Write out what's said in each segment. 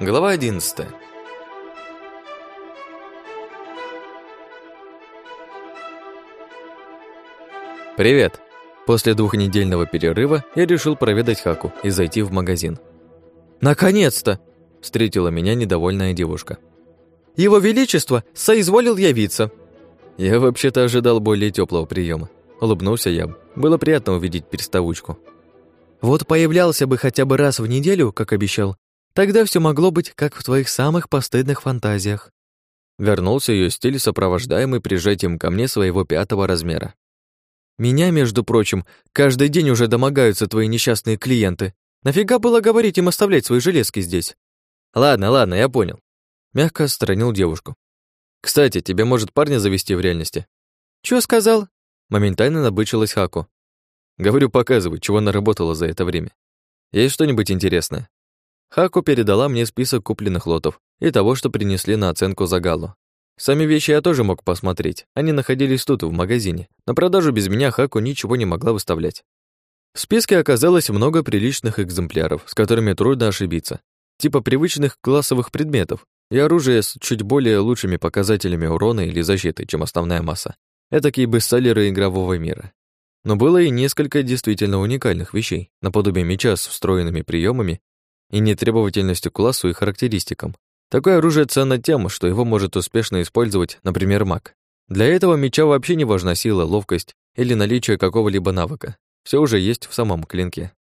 Глава 11. Привет. После двухнедельного перерыва я решил проведать Хаку и зайти в магазин. Наконец-то, встретила меня недовольная девушка. Его величество соизволил явиться. Я вообще-то ожидал более теплого приема. Улыбнулся я. Было приятно увидеть переставучку. Вот появлялся бы хотя бы раз в неделю, как обещал, Тогда все могло быть, как в твоих самых постыдных фантазиях. Вернулся ее стиль, сопровождаемый прижатием ко мне своего пятого размера. Меня, между прочим, каждый день уже домогаются твои несчастные клиенты. Нафига было говорить им оставлять свои железки здесь? Ладно, ладно, я понял. Мягко отстранил девушку. Кстати, тебе может парня завести в реальности? Чё сказал? Моментально набычилась Хаку. Говорю, показывай, чего наработала за это время. Есть что-нибудь интересное? Хаку передала мне список купленных лотов и того, что принесли на оценку за галу. Сами вещи я тоже мог посмотреть, они находились тут, в магазине. На продажу без меня Хаку ничего не могла выставлять. В списке оказалось много приличных экземпляров, с которыми трудно ошибиться, типа привычных классовых предметов и оружие с чуть более лучшими показателями урона или защиты, чем основная масса. Этакие бестселлеры игрового мира. Но было и несколько действительно уникальных вещей, наподобие меча с встроенными приемами и нетребовательностью к классу и характеристикам. Такое оружие ценно тем, что его может успешно использовать, например, маг. Для этого меча вообще не важна сила, ловкость или наличие какого-либо навыка. Все уже есть в самом клинке.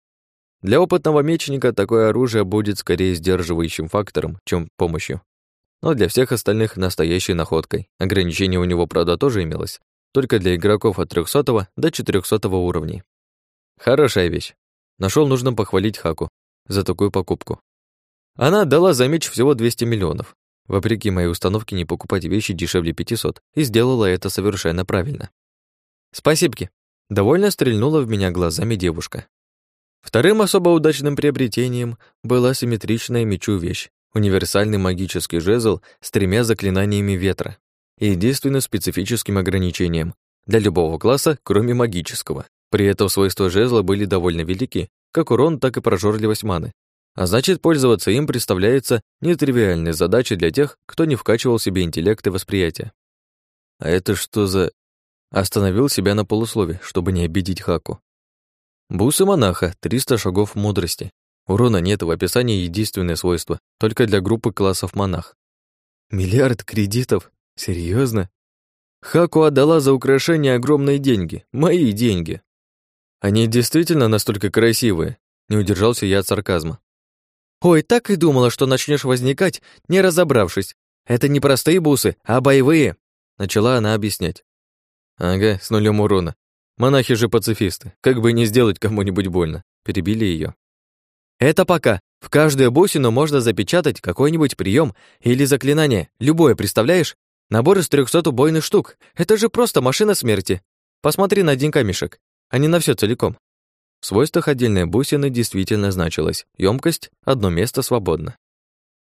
Для опытного мечника такое оружие будет скорее сдерживающим фактором, чем помощью. Но для всех остальных настоящей находкой. Ограничение у него, правда, тоже имелось. Только для игроков от 300 до 400 уровней. Хорошая вещь. Нашел нужным похвалить Хаку, за такую покупку. Она отдала за меч всего 200 миллионов, вопреки моей установке не покупать вещи дешевле 500, и сделала это совершенно правильно. «Спасибки», — довольно стрельнула в меня глазами девушка. Вторым особо удачным приобретением была симметричная мечу вещь, универсальный магический жезл с тремя заклинаниями ветра и единственным специфическим ограничением для любого класса, кроме магического. При этом свойства жезла были довольно велики как урон, так и прожорливость маны. А значит, пользоваться им представляется нетривиальной задачей для тех, кто не вкачивал себе интеллект и восприятие. А это что за... Остановил себя на полуслове, чтобы не обидеть Хаку. Бусы монаха, 300 шагов мудрости. Урона нет, в описании единственное свойство, только для группы классов монах. Миллиард кредитов? Серьезно? Хаку отдала за украшение огромные деньги, мои деньги. Они действительно настолько красивые, не удержался я от сарказма. Ой, так и думала, что начнешь возникать, не разобравшись. Это не простые бусы, а боевые, начала она объяснять. Ага, с нулем урона. Монахи же пацифисты, как бы не сделать кому-нибудь больно. Перебили ее. Это пока. В каждую бусину можно запечатать какой-нибудь прием или заклинание, любое, представляешь? Набор из 300 убойных штук. Это же просто машина смерти. Посмотри на один камешек а не на все целиком. В свойствах отдельной бусины действительно значилось емкость одно место свободно.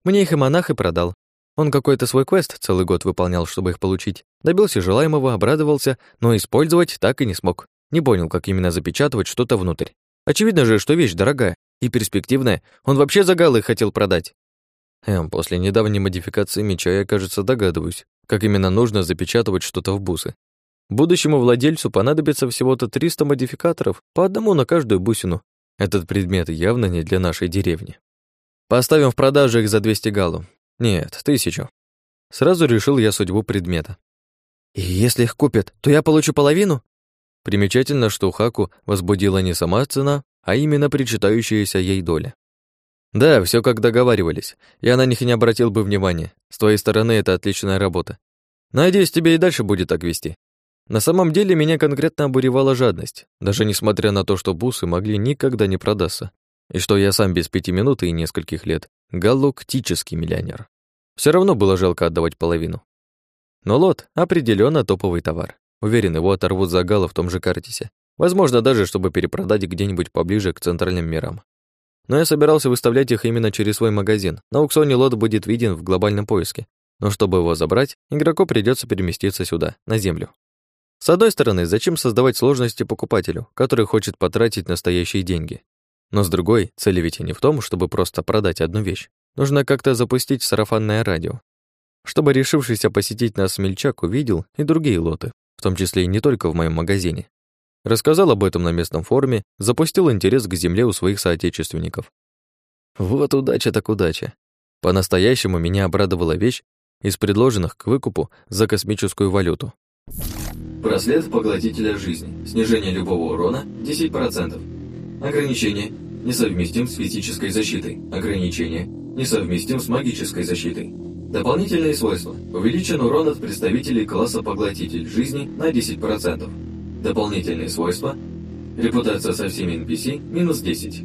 Мне их и монах и продал. Он какой-то свой квест целый год выполнял, чтобы их получить. Добился желаемого, обрадовался, но использовать так и не смог. Не понял, как именно запечатывать что-то внутрь. Очевидно же, что вещь дорогая и перспективная. Он вообще загалы хотел продать. Эм, после недавней модификации меча я, кажется, догадываюсь, как именно нужно запечатывать что-то в бусы. Будущему владельцу понадобится всего-то 300 модификаторов, по одному на каждую бусину. Этот предмет явно не для нашей деревни. Поставим в продажу их за 200 галу. Нет, тысячу. Сразу решил я судьбу предмета. И если их купят, то я получу половину? Примечательно, что Хаку возбудила не сама цена, а именно причитающаяся ей доля. Да, все как договаривались. Я на них не обратил бы внимания. С твоей стороны это отличная работа. Надеюсь, тебе и дальше будет так вести. На самом деле меня конкретно обуревала жадность, даже несмотря на то, что бусы могли никогда не продаться, и что я сам без пяти минут и нескольких лет галактический миллионер. Все равно было жалко отдавать половину. Но лот определенно топовый товар. Уверен, его оторвут за гало в том же Картисе. Возможно, даже чтобы перепродать где-нибудь поближе к центральным мирам. Но я собирался выставлять их именно через свой магазин. На аукционе лот будет виден в глобальном поиске. Но чтобы его забрать, игроку придется переместиться сюда, на Землю. С одной стороны, зачем создавать сложности покупателю, который хочет потратить настоящие деньги? Но с другой, цель ведь не в том, чтобы просто продать одну вещь. Нужно как-то запустить сарафанное радио, чтобы решившийся посетить нас смельчак увидел и другие лоты, в том числе и не только в моем магазине. Рассказал об этом на местном форуме, запустил интерес к земле у своих соотечественников. Вот удача так удача. По-настоящему меня обрадовала вещь из предложенных к выкупу за космическую валюту. Браслет поглотителя жизни. Снижение любого урона 10%. Ограничение. Несовместим с физической защитой. Ограничение. Несовместим с магической защитой. Дополнительные свойства. Увеличен урон от представителей класса поглотитель жизни на 10%. Дополнительные свойства. Репутация со всеми NPC минус 10.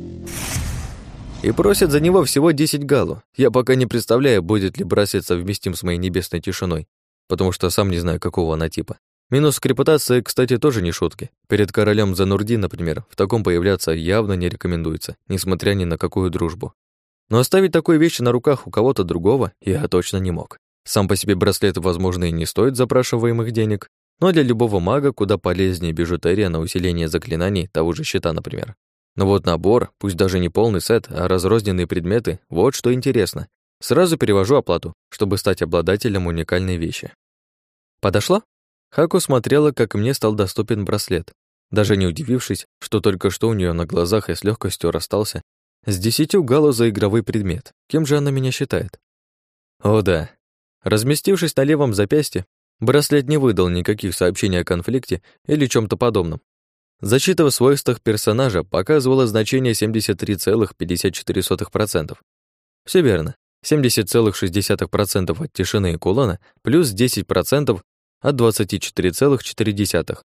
И просят за него всего 10 галу. Я пока не представляю, будет ли браслет совместим с моей небесной тишиной, потому что сам не знаю, какого она типа. Минус к репутации, кстати, тоже не шутки. Перед королем Занурди, например, в таком появляться явно не рекомендуется, несмотря ни на какую дружбу. Но оставить такой вещи на руках у кого-то другого я точно не мог. Сам по себе браслет, возможно, и не стоит запрашиваемых денег, но для любого мага куда полезнее бижутерия на усиление заклинаний того же щита, например. Но вот набор, пусть даже не полный сет, а разрозненные предметы, вот что интересно. Сразу перевожу оплату, чтобы стать обладателем уникальной вещи. Подошла? Хаку смотрела, как мне стал доступен браслет, даже не удивившись, что только что у нее на глазах и с легкостью расстался с десятью галу за игровой предмет. Кем же она меня считает? О да. Разместившись на левом запястье, браслет не выдал никаких сообщений о конфликте или чем то подобном, Защита в свойствах персонажа показывала значение 73,54%. Все верно. 70,6% от тишины и кулона плюс 10% от 24,4.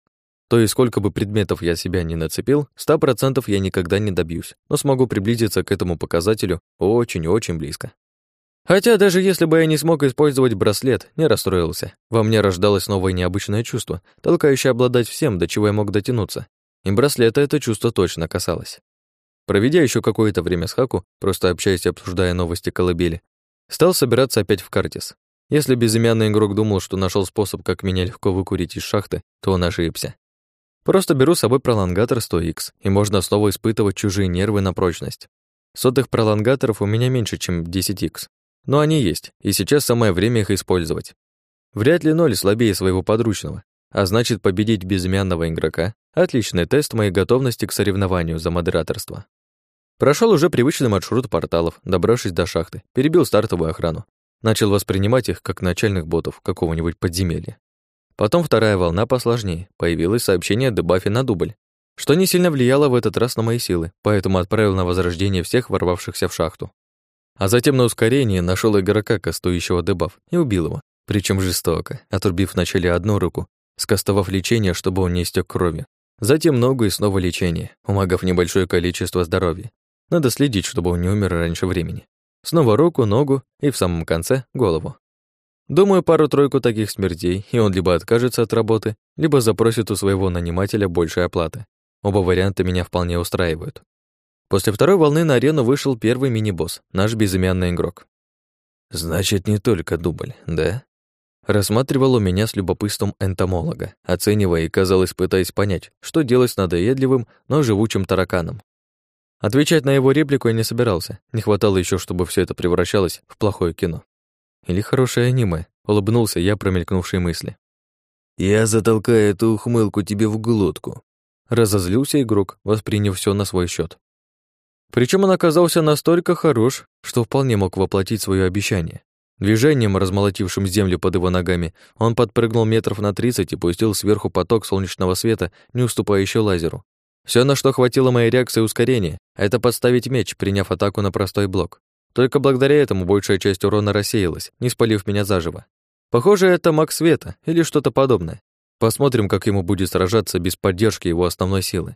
То есть сколько бы предметов я себя не нацепил, 100% я никогда не добьюсь, но смогу приблизиться к этому показателю очень-очень близко. Хотя даже если бы я не смог использовать браслет, не расстроился. Во мне рождалось новое необычное чувство, толкающее обладать всем, до чего я мог дотянуться. И браслета это чувство точно касалось. Проведя еще какое-то время с Хаку, просто общаясь и обсуждая новости колыбели, стал собираться опять в Картис. Если безымянный игрок думал, что нашел способ, как меня легко выкурить из шахты, то он ошибся. Просто беру с собой пролонгатор 100X, и можно снова испытывать чужие нервы на прочность. Сотых пролонгаторов у меня меньше, чем 10X. Но они есть, и сейчас самое время их использовать. Вряд ли ноль слабее своего подручного, а значит, победить безымянного игрока — отличный тест моей готовности к соревнованию за модераторство. Прошел уже привычный маршрут порталов, добравшись до шахты, перебил стартовую охрану. Начал воспринимать их как начальных ботов какого-нибудь подземелья. Потом вторая волна посложнее. Появилось сообщение о дебафе на дубль, что не сильно влияло в этот раз на мои силы, поэтому отправил на возрождение всех ворвавшихся в шахту. А затем на ускорение нашел игрока, кастующего дебаф, и убил его, причем жестоко, отрубив вначале одну руку, скостовав лечение, чтобы он не истек кровью. Затем ногу и снова лечение. У магов небольшое количество здоровья. Надо следить, чтобы он не умер раньше времени. Снова руку, ногу и в самом конце голову. Думаю, пару-тройку таких смертей, и он либо откажется от работы, либо запросит у своего нанимателя большей оплаты. Оба варианта меня вполне устраивают. После второй волны на арену вышел первый мини-босс, наш безымянный игрок. Значит, не только дубль, да? рассматривал у меня с любопытством энтомолога, оценивая и, казалось, пытаясь понять, что делать с надоедливым, но живучим тараканом. Отвечать на его реплику я не собирался, не хватало еще, чтобы все это превращалось в плохое кино. Или хорошее аниме, улыбнулся я промелькнувшей мысли. «Я затолкаю эту ухмылку тебе в глотку», разозлился игрок, восприняв все на свой счет. Причем он оказался настолько хорош, что вполне мог воплотить свое обещание. Движением, размолотившим землю под его ногами, он подпрыгнул метров на тридцать и пустил сверху поток солнечного света, не уступающий лазеру. Все, на что хватило моей реакции ускорения, это подставить меч, приняв атаку на простой блок. Только благодаря этому большая часть урона рассеялась, не спалив меня заживо. Похоже, это маг света или что-то подобное. Посмотрим, как ему будет сражаться без поддержки его основной силы.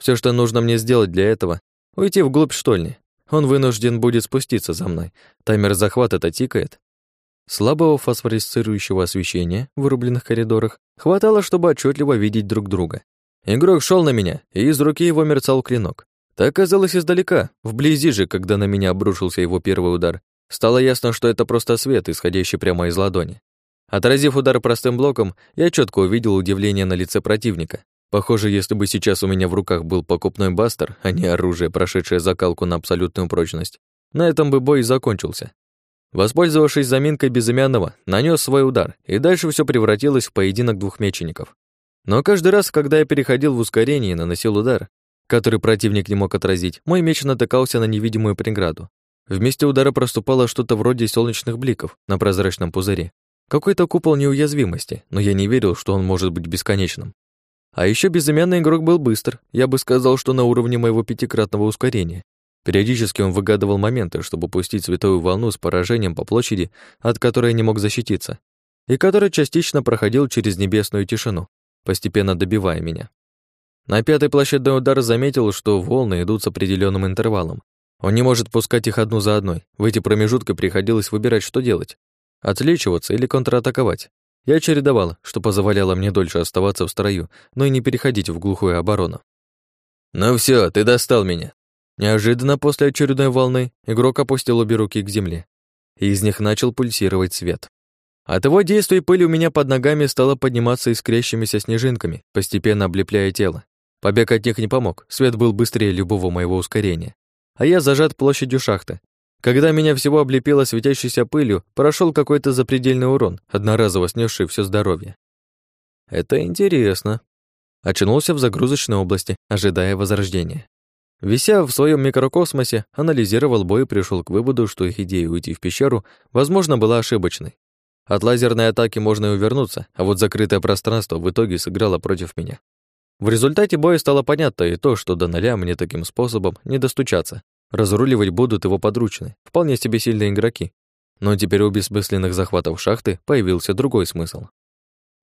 Все, что нужно мне сделать для этого, уйти вглубь штольни, он вынужден будет спуститься за мной. Таймер захвата-то тикает. Слабого фосфорисцирующего освещения в вырубленных коридорах хватало, чтобы отчетливо видеть друг друга. Игрок шел на меня, и из руки его мерцал клинок. Так казалось издалека, вблизи же, когда на меня обрушился его первый удар. Стало ясно, что это просто свет, исходящий прямо из ладони. Отразив удар простым блоком, я четко увидел удивление на лице противника. Похоже, если бы сейчас у меня в руках был покупной бастер, а не оружие, прошедшее закалку на абсолютную прочность, На этом бы бой и закончился. Воспользовавшись заминкой безымянного, нанес свой удар, и дальше все превратилось в поединок двух мечеников. Но каждый раз, когда я переходил в ускорение и наносил удар, который противник не мог отразить, мой меч натыкался на невидимую преграду. Вместе удара проступало что-то вроде солнечных бликов на прозрачном пузыре. Какой-то купол неуязвимости, но я не верил, что он может быть бесконечным. А еще безымянный игрок был быстр, я бы сказал, что на уровне моего пятикратного ускорения. Периодически он выгадывал моменты, чтобы пустить световую волну с поражением по площади, от которой не мог защититься, и который частично проходил через небесную тишину, постепенно добивая меня. На пятый площадной удар заметил, что волны идут с определенным интервалом. Он не может пускать их одну за одной. В эти промежутки приходилось выбирать, что делать. Отличиваться или контратаковать. Я чередовал, что позволяло мне дольше оставаться в строю, но и не переходить в глухую оборону. «Ну все, ты достал меня!» Неожиданно после очередной волны игрок опустил обе руки к земле, и из них начал пульсировать свет. От его действий пыль у меня под ногами стала подниматься искрящимися снежинками, постепенно облепляя тело. Побег от них не помог, свет был быстрее любого моего ускорения. А я зажат площадью шахты. Когда меня всего облепило светящейся пылью, прошел какой-то запредельный урон, одноразово снесший все здоровье. Это интересно. Очнулся в загрузочной области, ожидая возрождения. Вися в своем микрокосмосе, анализировал бой и пришел к выводу, что их идея уйти в пещеру, возможно, была ошибочной. От лазерной атаки можно и увернуться, а вот закрытое пространство в итоге сыграло против меня. В результате боя стало понятно и то, что до ноля мне таким способом не достучаться. Разруливать будут его подручные, вполне себе сильные игроки. Но теперь у бессмысленных захватов шахты появился другой смысл.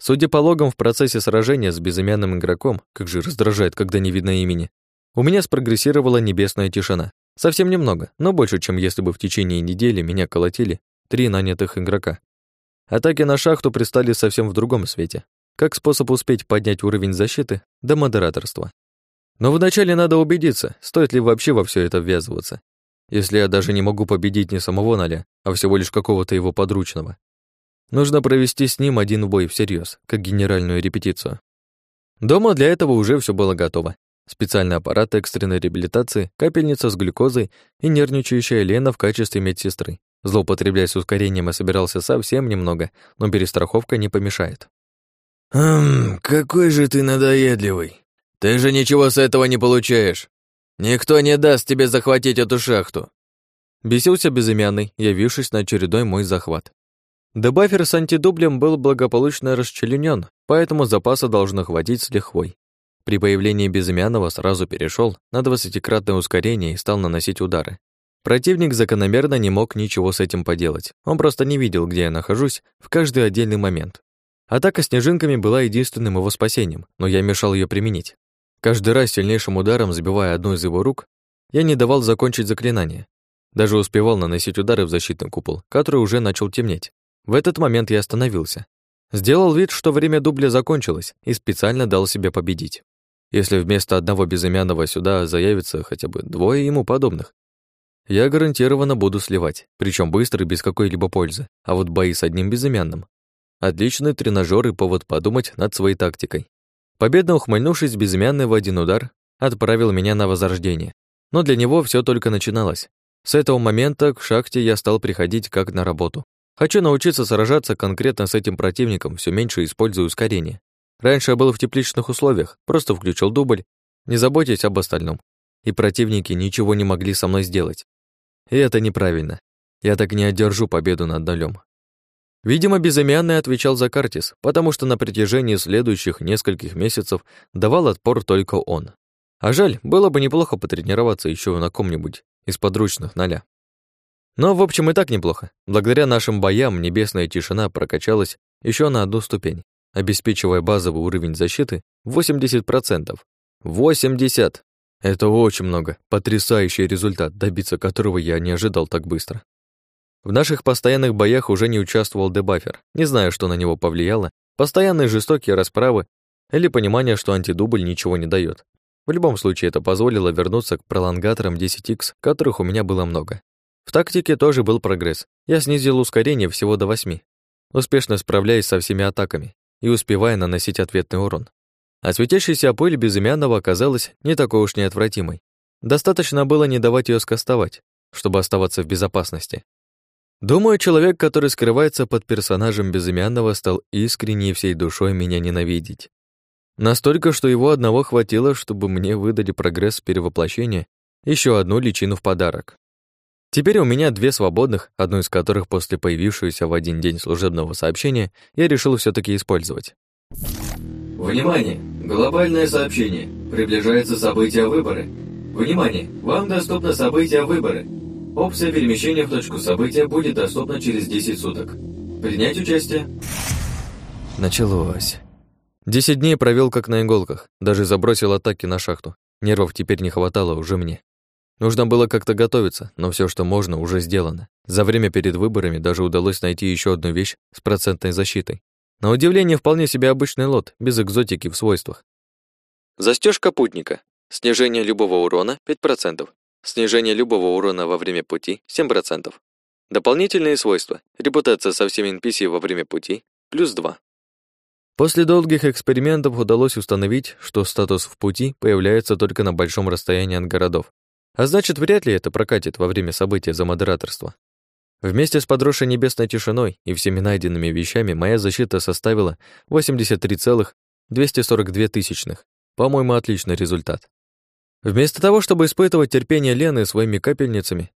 Судя по логам в процессе сражения с безымянным игроком, как же раздражает, когда не видно имени, у меня спрогрессировала небесная тишина. Совсем немного, но больше, чем если бы в течение недели меня колотили три нанятых игрока. Атаки на шахту пристали совсем в другом свете как способ успеть поднять уровень защиты до модераторства. Но вначале надо убедиться, стоит ли вообще во все это ввязываться, если я даже не могу победить не самого Ноля, а всего лишь какого-то его подручного. Нужно провести с ним один бой всерьез, как генеральную репетицию. Дома для этого уже все было готово. Специальный аппарат экстренной реабилитации, капельница с глюкозой и нервничающая Лена в качестве медсестры. Злоупотреблять ускорением я собирался совсем немного, но перестраховка не помешает. «Хм, какой же ты надоедливый. Ты же ничего с этого не получаешь. Никто не даст тебе захватить эту шахту». Бесился безымянный, явившись на очередной мой захват. Дебафер с антидублем был благополучно расчленен, поэтому запаса должно хватить с лихвой. При появлении безымянного сразу перешел на двадцатикратное ускорение и стал наносить удары. Противник закономерно не мог ничего с этим поделать. Он просто не видел, где я нахожусь в каждый отдельный момент. Атака снежинками была единственным его спасением, но я мешал ее применить. Каждый раз сильнейшим ударом, забивая одну из его рук, я не давал закончить заклинание. Даже успевал наносить удары в защитный купол, который уже начал темнеть. В этот момент я остановился. Сделал вид, что время дубля закончилось, и специально дал себе победить. Если вместо одного безымянного сюда заявится хотя бы двое ему подобных, я гарантированно буду сливать, причем быстро и без какой-либо пользы. А вот бои с одним безымянным Отличный тренажер и повод подумать над своей тактикой. Победно ухмыльнувшись, безымянный в один удар отправил меня на возрождение. Но для него все только начиналось. С этого момента к шахте я стал приходить как на работу. Хочу научиться сражаться конкретно с этим противником, все меньше используя ускорение. Раньше я был в тепличных условиях, просто включил дубль, не заботясь об остальном. И противники ничего не могли со мной сделать. И это неправильно. Я так не одержу победу над нолем. Видимо, безымянный отвечал за Картис, потому что на протяжении следующих нескольких месяцев давал отпор только он. А жаль, было бы неплохо потренироваться еще на ком-нибудь из подручных ноля. Но, в общем, и так неплохо. Благодаря нашим боям небесная тишина прокачалась еще на одну ступень, обеспечивая базовый уровень защиты 80%. 80! Это очень много, потрясающий результат, добиться которого я не ожидал так быстро. В наших постоянных боях уже не участвовал дебафер. Не знаю, что на него повлияло. Постоянные жестокие расправы или понимание, что антидубль ничего не дает. В любом случае, это позволило вернуться к пролонгаторам 10x, которых у меня было много. В тактике тоже был прогресс. Я снизил ускорение всего до 8, успешно справляясь со всеми атаками и успевая наносить ответный урон. А светящаяся пыль безымянного оказалась не такой уж неотвратимой. Достаточно было не давать ее скостовать, чтобы оставаться в безопасности. Думаю, человек, который скрывается под персонажем безымянного, стал искренне всей душой меня ненавидеть. Настолько, что его одного хватило, чтобы мне выдали прогресс перевоплощения еще одну личину в подарок. Теперь у меня две свободных, одну из которых после появившегося в один день служебного сообщения я решил все таки использовать. Внимание! Глобальное сообщение. Приближается событие выборы. Внимание! Вам доступно событие выборы. Опция перемещения в точку события будет доступна через 10 суток. Принять участие? Началось. Десять дней провел как на иголках, даже забросил атаки на шахту. Нервов теперь не хватало уже мне. Нужно было как-то готовиться, но все, что можно, уже сделано. За время перед выборами даже удалось найти еще одну вещь с процентной защитой. На удивление, вполне себе обычный лот, без экзотики в свойствах. Застежка путника. Снижение любого урона 5%. Снижение любого урона во время пути 7%. Дополнительные свойства. Репутация со всеми NPC во время пути плюс 2. После долгих экспериментов удалось установить, что статус в пути появляется только на большом расстоянии от городов. А значит, вряд ли это прокатит во время события за модераторство. Вместе с подросшей небесной тишиной и всеми найденными вещами моя защита составила 83,242 тысячных. По-моему, отличный результат. Вместо того, чтобы испытывать терпение Лены своими капельницами,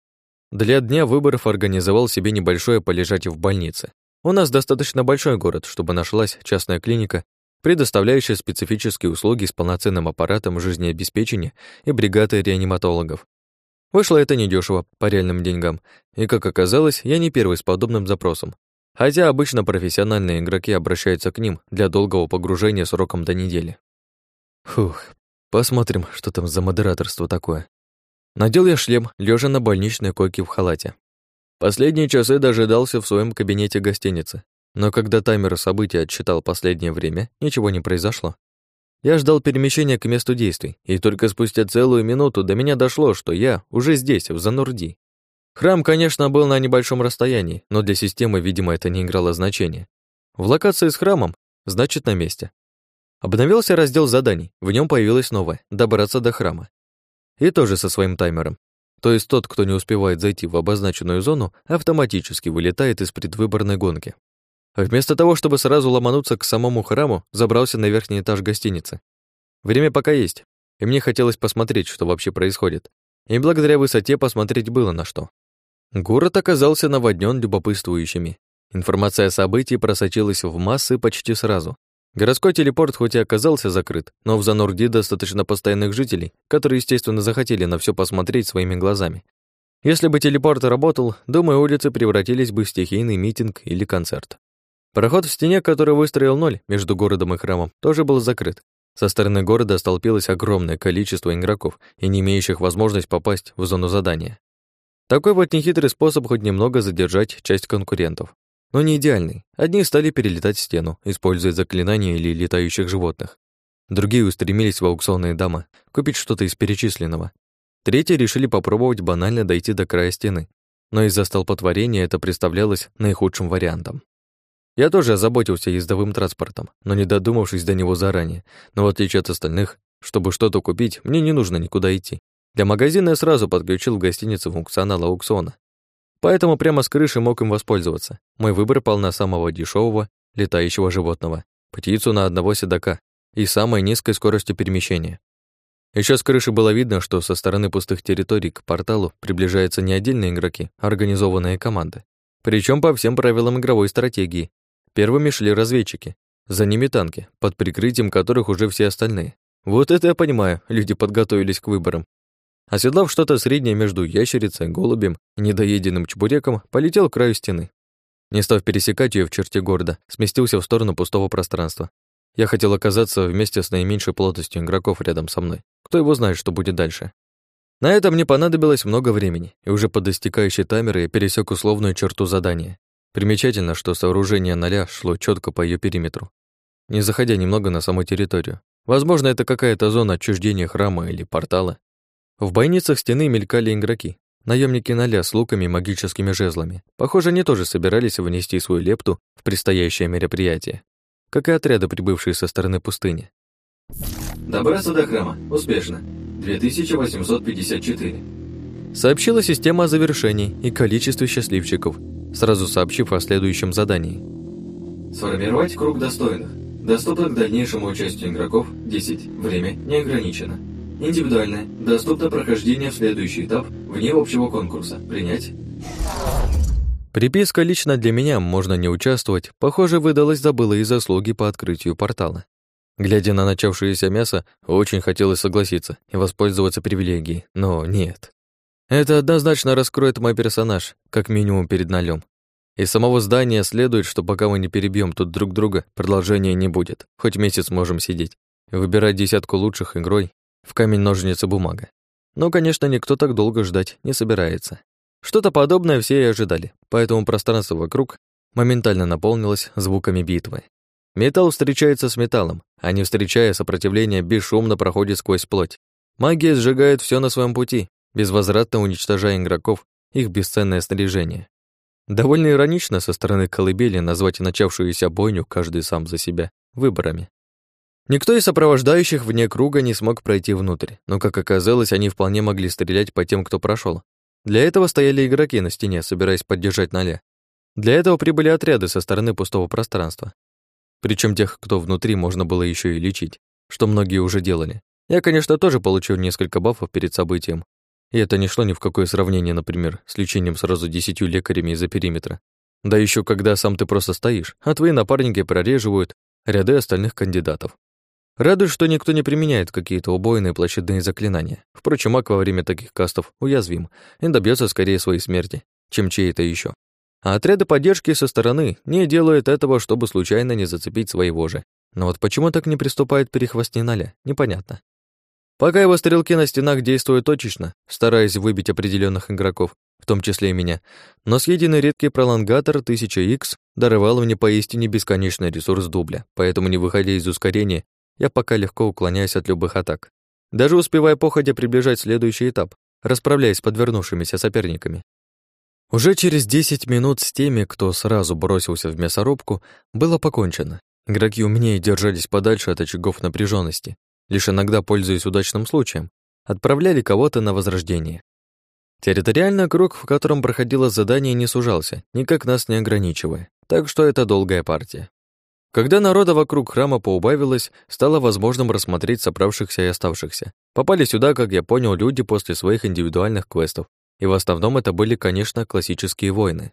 для дня выборов организовал себе небольшое полежать в больнице. У нас достаточно большой город, чтобы нашлась частная клиника, предоставляющая специфические услуги с полноценным аппаратом жизнеобеспечения и бригадой реаниматологов. Вышло это недешево по реальным деньгам, и, как оказалось, я не первый с подобным запросом. Хотя обычно профессиональные игроки обращаются к ним для долгого погружения сроком до недели. Фух, Посмотрим, что там за модераторство такое. Надел я шлем, лежа на больничной койке в халате. Последние часы дожидался в своем кабинете гостиницы, но когда таймер событий отсчитал последнее время, ничего не произошло. Я ждал перемещения к месту действий, и только спустя целую минуту до меня дошло, что я уже здесь, в Занурди. Храм, конечно, был на небольшом расстоянии, но для системы, видимо, это не играло значения. В локации с храмом, значит, на месте. Обновился раздел заданий, в нем появилось новое — добраться до храма. И тоже со своим таймером. То есть тот, кто не успевает зайти в обозначенную зону, автоматически вылетает из предвыборной гонки. Вместо того, чтобы сразу ломануться к самому храму, забрался на верхний этаж гостиницы. Время пока есть, и мне хотелось посмотреть, что вообще происходит. И благодаря высоте посмотреть было на что. Город оказался наводнен любопытствующими. Информация о событии просочилась в массы почти сразу, Городской телепорт хоть и оказался закрыт, но в Занурди достаточно постоянных жителей, которые, естественно, захотели на все посмотреть своими глазами. Если бы телепорт работал, думаю, улицы превратились бы в стихийный митинг или концерт. Проход в стене, который выстроил ноль между городом и храмом, тоже был закрыт. Со стороны города столпилось огромное количество игроков и не имеющих возможность попасть в зону задания. Такой вот нехитрый способ хоть немного задержать часть конкурентов но не идеальный. Одни стали перелетать стену, используя заклинания или летающих животных. Другие устремились в аукционные дома, купить что-то из перечисленного. Третьи решили попробовать банально дойти до края стены, но из-за столпотворения это представлялось наихудшим вариантом. Я тоже озаботился ездовым транспортом, но не додумавшись до него заранее. Но в отличие от остальных, чтобы что-то купить, мне не нужно никуда идти. Для магазина я сразу подключил в гостиницу функционал аукциона, Поэтому прямо с крыши мог им воспользоваться. Мой выбор пал на самого дешевого летающего животного, птицу на одного седока и самой низкой скоростью перемещения. Еще с крыши было видно, что со стороны пустых территорий к порталу приближаются не отдельные игроки, а организованные команды. Причем по всем правилам игровой стратегии. Первыми шли разведчики, за ними танки, под прикрытием которых уже все остальные. Вот это я понимаю, люди подготовились к выборам Оседлав что-то среднее между ящерицей, голубем и недоеденным чебуреком, полетел к краю стены. Не став пересекать ее в черте города, сместился в сторону пустого пространства. Я хотел оказаться вместе с наименьшей плотностью игроков рядом со мной. Кто его знает, что будет дальше. На это мне понадобилось много времени, и уже под достигающий таймер я пересек условную черту задания. Примечательно, что сооружение ноля шло четко по ее периметру, не заходя немного на саму территорию. Возможно, это какая-то зона отчуждения храма или портала, в бойницах стены мелькали игроки. Наемники ноля с луками и магическими жезлами. Похоже, они тоже собирались внести свою лепту в предстоящее мероприятие, как и отряды, прибывшие со стороны пустыни. Добраться до храма. Успешно. 2854. Сообщила система о завершении и количестве счастливчиков, сразу сообщив о следующем задании. Сформировать круг достойных. Доступно к дальнейшему участию игроков 10. Время не ограничено. Индивидуальное. Доступно прохождение в следующий этап вне общего конкурса. Принять. Приписка лично для меня можно не участвовать, похоже, выдалась за былые заслуги по открытию портала. Глядя на начавшееся мясо, очень хотелось согласиться и воспользоваться привилегией, но нет. Это однозначно раскроет мой персонаж, как минимум перед налем. Из самого здания следует, что пока мы не перебьем тут друг друга, продолжения не будет. Хоть месяц можем сидеть. Выбирать десятку лучших игрой в камень, ножницы, бумага. Но, конечно, никто так долго ждать не собирается. Что-то подобное все и ожидали, поэтому пространство вокруг моментально наполнилось звуками битвы. Металл встречается с металлом, а не встречая сопротивления, бесшумно проходит сквозь плоть. Магия сжигает все на своем пути, безвозвратно уничтожая игроков, их бесценное снаряжение. Довольно иронично со стороны колыбели назвать начавшуюся бойню каждый сам за себя выборами. Никто из сопровождающих вне круга не смог пройти внутрь, но, как оказалось, они вполне могли стрелять по тем, кто прошел. Для этого стояли игроки на стене, собираясь поддержать Ноля. Для этого прибыли отряды со стороны пустого пространства. Причем тех, кто внутри, можно было еще и лечить, что многие уже делали. Я, конечно, тоже получил несколько бафов перед событием. И это не шло ни в какое сравнение, например, с лечением сразу десятью лекарями из-за периметра. Да еще когда сам ты просто стоишь, а твои напарники прореживают ряды остальных кандидатов. Радует, что никто не применяет какие-то убойные площадные заклинания. Впрочем, маг во время таких кастов уязвим и добьется скорее своей смерти, чем чьей-то еще. А отряды поддержки со стороны не делают этого, чтобы случайно не зацепить своего же. Но вот почему так не приступает перехвостни Наля, непонятно. Пока его стрелки на стенах действуют точечно, стараясь выбить определенных игроков, в том числе и меня, но съеденный редкий пролонгатор 1000X даровал мне поистине бесконечный ресурс дубля, поэтому, не выходя из ускорения, я пока легко уклоняюсь от любых атак. Даже успевая походя приближать следующий этап, расправляясь с подвернувшимися соперниками. Уже через 10 минут с теми, кто сразу бросился в мясорубку, было покончено. Игроки умнее держались подальше от очагов напряженности, лишь иногда, пользуясь удачным случаем, отправляли кого-то на возрождение. Территориально круг, в котором проходило задание, не сужался, никак нас не ограничивая, так что это долгая партия. Когда народа вокруг храма поубавилось, стало возможным рассмотреть собравшихся и оставшихся. Попали сюда, как я понял, люди после своих индивидуальных квестов, и в основном это были, конечно, классические воины.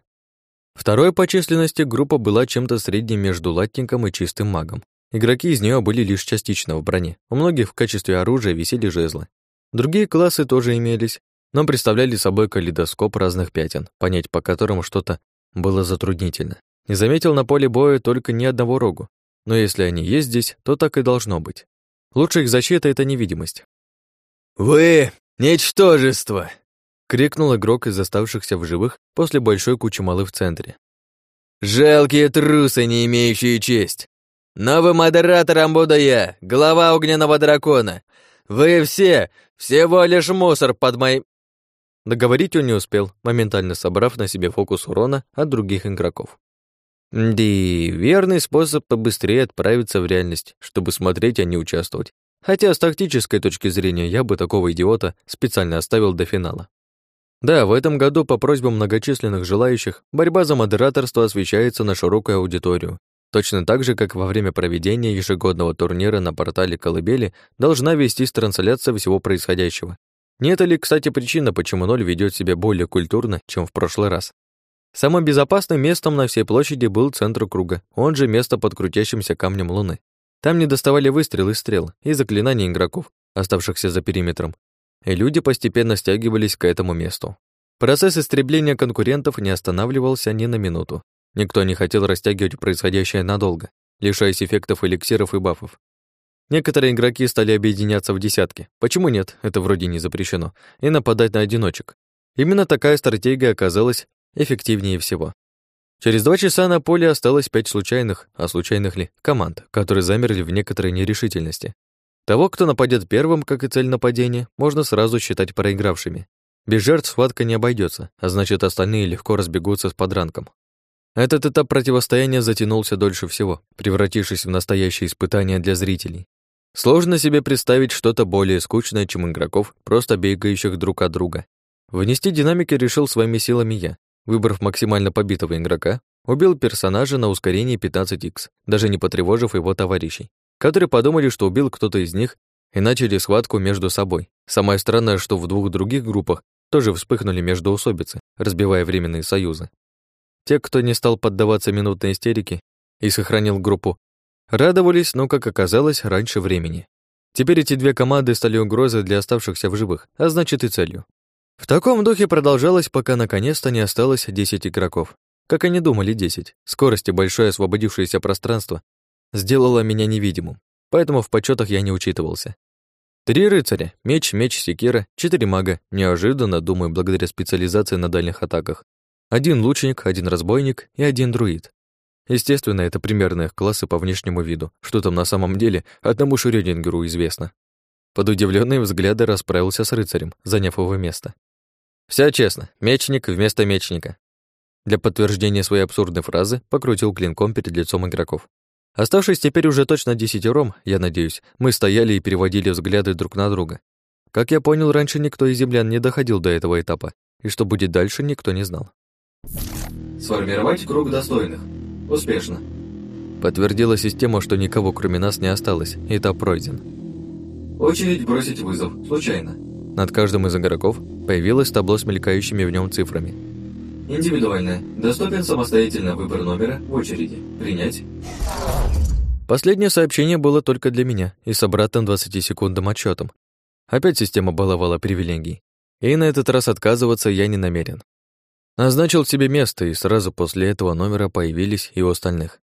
Второй по численности группа была чем-то средним между латником и чистым магом. Игроки из нее были лишь частично в броне, у многих в качестве оружия висели жезлы. Другие классы тоже имелись, но представляли собой калейдоскоп разных пятен, понять по которым что-то было затруднительно. Не заметил на поле боя только ни одного рогу. Но если они есть здесь, то так и должно быть. Лучшая их защита — это невидимость. «Вы — ничтожество!» — крикнул игрок из оставшихся в живых после большой кучи малы в центре. «Жалкие трусы, не имеющие честь! Новым модератором буду я, глава огненного дракона! Вы все, всего лишь мусор под моим...» Договорить он не успел, моментально собрав на себе фокус урона от других игроков. Ди, верный способ побыстрее отправиться в реальность, чтобы смотреть, а не участвовать. Хотя с тактической точки зрения я бы такого идиота специально оставил до финала. Да, в этом году по просьбам многочисленных желающих борьба за модераторство освещается на широкую аудиторию. Точно так же, как во время проведения ежегодного турнира на портале Колыбели должна вестись трансляция всего происходящего. Не это ли, кстати, причина, почему Ноль ведет себя более культурно, чем в прошлый раз? Самым безопасным местом на всей площади был центр круга, он же место под крутящимся камнем луны. Там не доставали выстрелы и стрел и заклинания игроков, оставшихся за периметром, и люди постепенно стягивались к этому месту. Процесс истребления конкурентов не останавливался ни на минуту. Никто не хотел растягивать происходящее надолго, лишаясь эффектов эликсиров и бафов. Некоторые игроки стали объединяться в десятки. Почему нет? Это вроде не запрещено. И нападать на одиночек. Именно такая стратегия оказалась эффективнее всего. Через два часа на поле осталось пять случайных, а случайных ли, команд, которые замерли в некоторой нерешительности. Того, кто нападет первым, как и цель нападения, можно сразу считать проигравшими. Без жертв схватка не обойдется, а значит, остальные легко разбегутся с подранком. Этот этап противостояния затянулся дольше всего, превратившись в настоящее испытание для зрителей. Сложно себе представить что-то более скучное, чем игроков, просто бегающих друг от друга. Внести динамики решил своими силами я. Выбрав максимально побитого игрока, убил персонажа на ускорении 15х, даже не потревожив его товарищей, которые подумали, что убил кто-то из них и начали схватку между собой. Самое странное, что в двух других группах тоже вспыхнули междоусобицы, разбивая временные союзы. Те, кто не стал поддаваться минутной истерике и сохранил группу, радовались, но, как оказалось, раньше времени. Теперь эти две команды стали угрозой для оставшихся в живых, а значит и целью. В таком духе продолжалось, пока наконец-то не осталось 10 игроков. Как они думали, 10. Скорость и большое освободившееся пространство сделало меня невидимым, поэтому в почетах я не учитывался. Три рыцаря, меч, меч, секира, четыре мага, неожиданно, думаю, благодаря специализации на дальних атаках. Один лучник, один разбойник и один друид. Естественно, это примерные классы по внешнему виду. Что там на самом деле, одному Шрёдингеру известно. Под удивленные взгляды расправился с рыцарем, заняв его место. Все честно, мечник вместо мечника. Для подтверждения своей абсурдной фразы покрутил клинком перед лицом игроков. Оставшись теперь уже точно десятером, я надеюсь, мы стояли и переводили взгляды друг на друга. Как я понял, раньше никто из землян не доходил до этого этапа, и что будет дальше, никто не знал. Сформировать круг достойных. Успешно. Подтвердила система, что никого кроме нас не осталось, этап пройден. Очередь бросить вызов, случайно. Над каждым из игроков появилось табло с мелькающими в нем цифрами. Индивидуальное. Доступен самостоятельно выбор номера в очереди. Принять. Последнее сообщение было только для меня и с обратным 20-секундным отчетом. Опять система баловала привилегий. И на этот раз отказываться я не намерен. Назначил себе место, и сразу после этого номера появились и у остальных.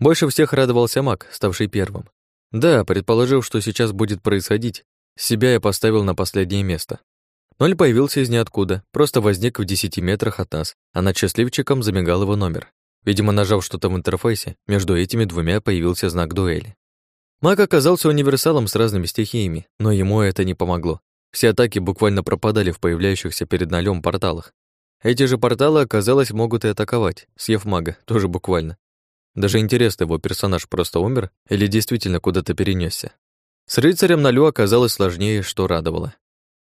Больше всех радовался маг, ставший первым. Да, предположив, что сейчас будет происходить, себя я поставил на последнее место. Ноль появился из ниоткуда, просто возник в десяти метрах от нас, а над счастливчиком замигал его номер. Видимо, нажав что-то в интерфейсе, между этими двумя появился знак дуэли. Маг оказался универсалом с разными стихиями, но ему это не помогло. Все атаки буквально пропадали в появляющихся перед нолем порталах. Эти же порталы, оказалось, могут и атаковать, съев мага, тоже буквально. Даже интересно, его персонаж просто умер или действительно куда-то перенесся. С рыцарем на лю оказалось сложнее, что радовало.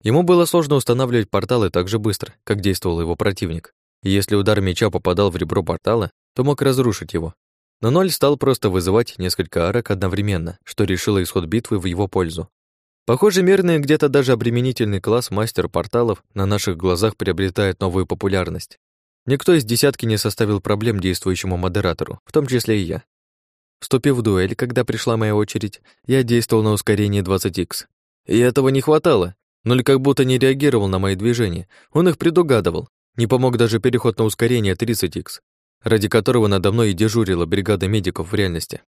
Ему было сложно устанавливать порталы так же быстро, как действовал его противник. И если удар меча попадал в ребро портала, то мог разрушить его. Но Ноль стал просто вызывать несколько арок одновременно, что решило исход битвы в его пользу. Похоже, мирный где-то даже обременительный класс мастер порталов на наших глазах приобретает новую популярность. Никто из десятки не составил проблем действующему модератору, в том числе и я. Вступив в дуэль, когда пришла моя очередь, я действовал на ускорении 20х. И этого не хватало. Ноль как будто не реагировал на мои движения, он их предугадывал. Не помог даже переход на ускорение 30х ради которого надо мной и дежурила бригада медиков в реальности.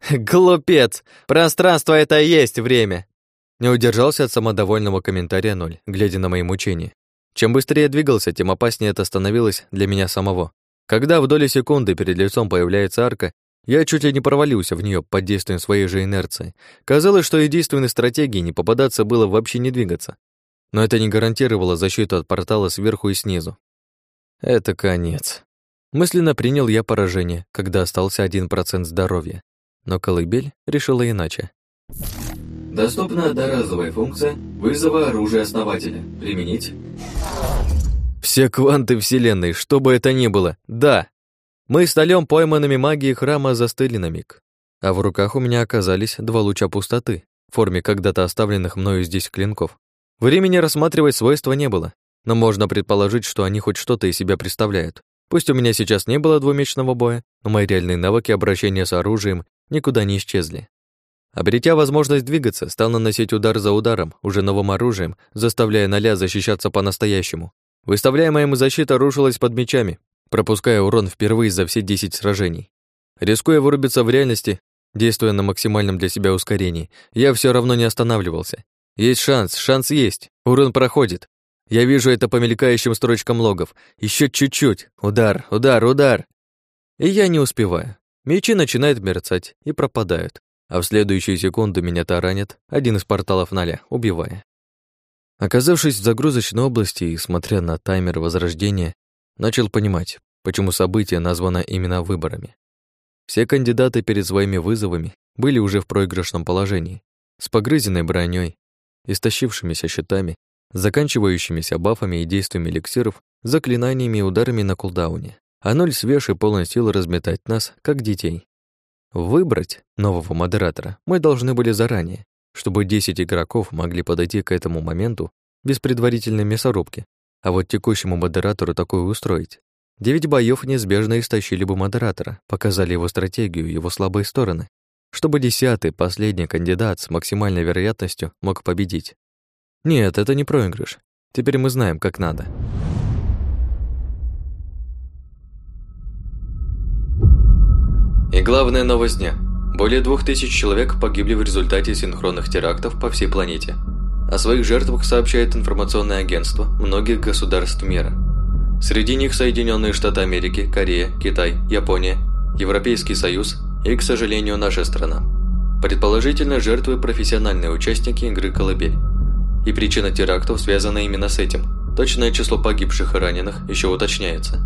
«Глупец! Пространство — это и есть время!» Не удержался от самодовольного комментария ноль, глядя на мои мучения. Чем быстрее я двигался, тем опаснее это становилось для меня самого. Когда в доли секунды перед лицом появляется арка, я чуть ли не провалился в нее под действием своей же инерции. Казалось, что единственной стратегией не попадаться было вообще не двигаться. Но это не гарантировало защиту от портала сверху и снизу. Это конец. Мысленно принял я поражение, когда остался один процент здоровья. Но колыбель решила иначе. Доступна одноразовая функция вызова оружия основателя. Применить. Все кванты Вселенной, что бы это ни было, да. Мы с Толем пойманными магией храма застыли на миг. А в руках у меня оказались два луча пустоты, в форме когда-то оставленных мною здесь клинков. Времени рассматривать свойства не было, но можно предположить, что они хоть что-то из себя представляют. Пусть у меня сейчас не было двумечного боя, но мои реальные навыки обращения с оружием никуда не исчезли. Обретя возможность двигаться, стал наносить удар за ударом, уже новым оружием, заставляя ноля защищаться по-настоящему. Выставляемая ему защита рушилась под мечами, пропуская урон впервые за все 10 сражений. Рискуя вырубиться в реальности, действуя на максимальном для себя ускорении, я все равно не останавливался. Есть шанс, шанс есть, урон проходит, я вижу это по мелькающим строчкам логов. Еще чуть-чуть. Удар, удар, удар. И я не успеваю. Мечи начинают мерцать и пропадают. А в следующую секунду меня таранит один из порталов ноля, убивая. Оказавшись в загрузочной области и смотря на таймер возрождения, начал понимать, почему событие названо именно выборами. Все кандидаты перед своими вызовами были уже в проигрышном положении, с погрызенной броней, истощившимися щитами заканчивающимися бафами и действиями эликсиров, заклинаниями и ударами на кулдауне. А ноль свеж и полон сил разметать нас, как детей. Выбрать нового модератора мы должны были заранее, чтобы 10 игроков могли подойти к этому моменту без предварительной мясорубки, а вот текущему модератору такое устроить. Девять боёв неизбежно истощили бы модератора, показали его стратегию, его слабые стороны, чтобы десятый, последний кандидат с максимальной вероятностью мог победить. Нет, это не проигрыш. Теперь мы знаем, как надо. И главная новость дня. Более двух тысяч человек погибли в результате синхронных терактов по всей планете. О своих жертвах сообщает информационное агентство многих государств мира. Среди них Соединенные Штаты Америки, Корея, Китай, Япония, Европейский Союз и, к сожалению, наша страна. Предположительно, жертвы – профессиональные участники игры «Колыбель». И причина терактов связана именно с этим. Точное число погибших и раненых еще уточняется.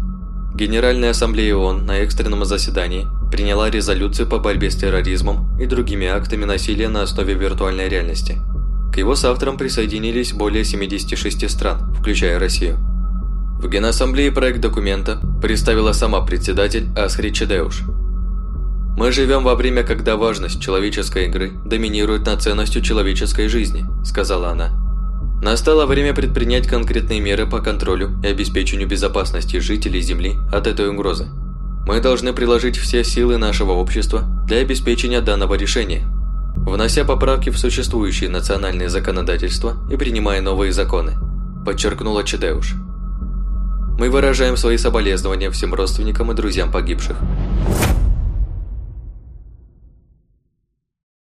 Генеральная ассамблея ООН на экстренном заседании приняла резолюцию по борьбе с терроризмом и другими актами насилия на основе виртуальной реальности. К его соавторам присоединились более 76 стран, включая Россию. В Генассамблее проект документа представила сама председатель Асхри Чедеуш. «Мы живем во время, когда важность человеческой игры доминирует над ценностью человеческой жизни», – сказала она. Настало время предпринять конкретные меры по контролю и обеспечению безопасности жителей Земли от этой угрозы. Мы должны приложить все силы нашего общества для обеспечения данного решения, внося поправки в существующие национальные законодательства и принимая новые законы, подчеркнула Чедеуш. Мы выражаем свои соболезнования всем родственникам и друзьям погибших.